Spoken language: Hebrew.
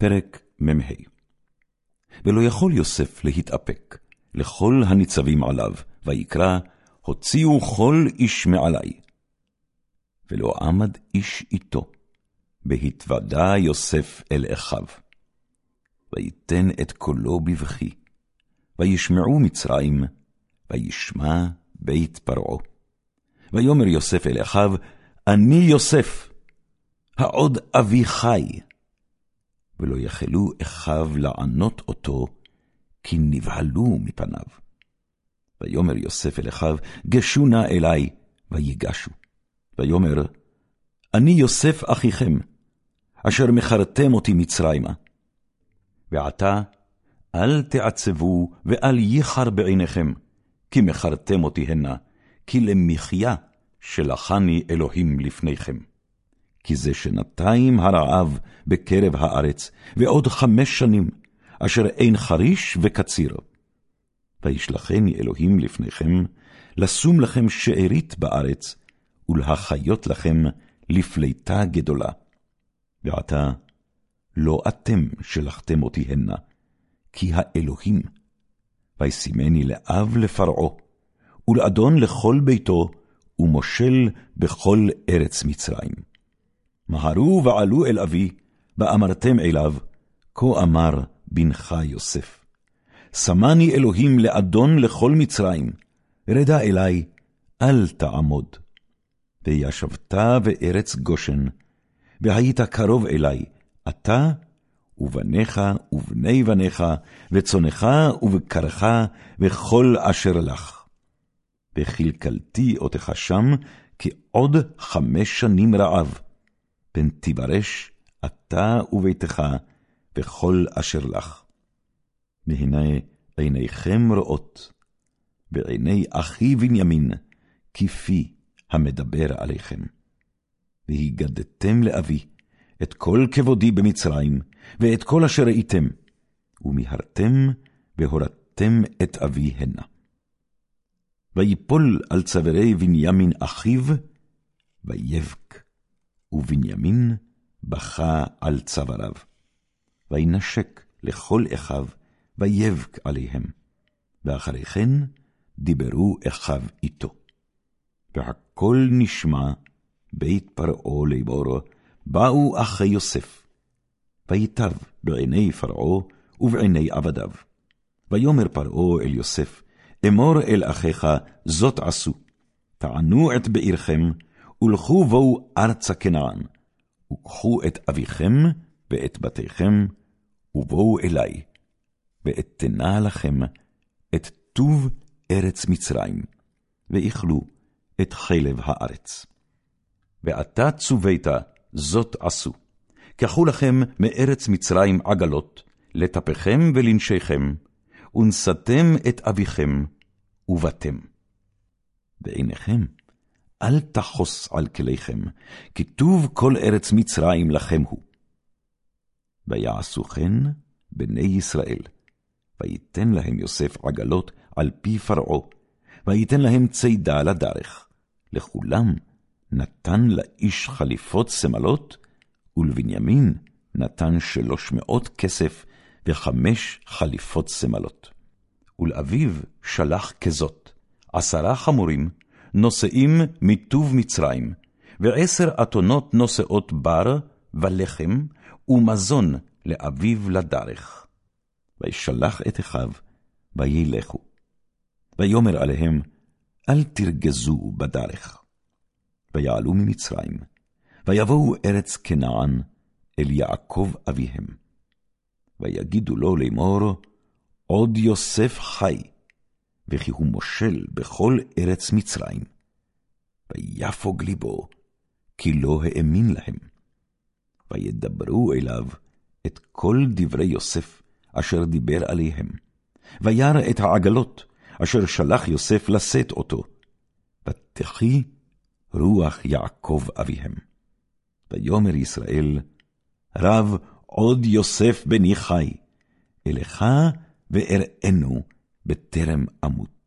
פרק מ"ה ולא יכול יוסף להתאפק לכל הניצבים עליו, ויקרא, הוציאו כל איש מעלי. ולא עמד איש איתו, בהתוודע יוסף אל אחיו. ויתן את קולו בבכי, וישמעו מצרים, וישמע בית פרעה. ויאמר יוסף אל אחיו, אני יוסף, העוד אבי חי. ולא יכלו אחיו לענות אותו, כי נבהלו מפניו. ויאמר יוסף אל אחיו, גשו נא אלי, ויגשו. ויאמר, אני יוסף אחיכם, אשר מכרתם אותי מצרימה. ועתה, אל תעצבו ואל ייחר בעיניכם, כי מכרתם אותי הנה, כי למחיה שלחני אלוהים לפניכם. כי זה שנתיים הרעב בקרב הארץ, ועוד חמש שנים, אשר אין חריש וקציר. וישלחני אלוהים לפניכם, לשום לכם שארית בארץ, ולהחיות לכם לפליטה גדולה. ועתה, לא אתם שלחתם אותי הנה, כי האלוהים. וישימני לאב לפרעה, ולאדון לכל ביתו, ומושל בכל ארץ מצרים. מהרו ועלו אל אבי, ואמרתם אליו, כה אמר בנך יוסף. שמני אלוהים לאדון לכל מצרים, רדה אלי, אל תעמוד. וישבת בארץ גושן, והיית קרוב אלי, אתה ובניך ובני בניך, וצונך ובקרך, וכל אשר לך. וכלכלתי אותך שם כעוד חמש שנים רעב, פן תיברש אתה וביתך, וכל אשר לך. והנה עיניכם רואות, ועיני אחי בנימין, כפי המדבר עליכם. והגדתם לאבי את כל כבודי במצרים, ואת כל אשר ראיתם, ומיהרתם והורדתם את אבי הנה. ויפול על צווארי בנימין אחיו, ויבק, ובנימין בכה על צוואריו. וינשק לכל אחיו, ויבק עליהם. ואחרי כן דיברו אחיו איתו. והכל נשמע בית פרעה לאמור, באו אחי יוסף. ויטב בעיני פרעה ובעיני עבדיו. ויאמר פרעה אל יוסף, אמור אל אחיך, זאת עשו. תענו את בעירכם, ולכו בואו ארצה כנען, וקחו את אביכם ואת בתיכם, ובואו אלי, ואתנה לכם את טוב ארץ מצרים, ואיכלו את חלב הארץ. ועתה צווית, זאת עשו. קחו לכם מארץ מצרים עגלות, לטפכם ולנשיכם, ונשאתם את אביכם, ובתם. בעיניכם, אל תחוס על כליכם, כי טוב כל ארץ מצרים לכם הוא. ויעשו כן בני ישראל, ויתן להם יוסף עגלות על פי פרעה, ויתן להם צידה לדרך. לכולם נתן לאיש חליפות שמלות, ולבנימין נתן שלוש מאות כסף וחמש חליפות שמלות. ולאביו שלח כזאת, עשרה חמורים, נושאים מטוב מצרים, ועשר אתונות נושאות בר ולחם, ומזון לאביו לדרך. וישלח את אחיו, וילכו. ויאמר עליהם, אל תרגזו בדרך. ויעלו ממצרים, ויבואו ארץ כנען אל יעקב אביהם. ויגידו לו לאמור, עוד יוסף חי, וכי הוא מושל בכל ארץ מצרים. ויפוג ליבו, כי לא האמין להם. וידברו אליו את כל דברי יוסף, אשר דיבר עליהם. וירא את העגלות, אשר שלח יוסף לשאת אותו. ותחי רוח יעקב אביהם. ויאמר ישראל, רב עוד יוסף בני חי, אלך ואראנו בטרם אמות.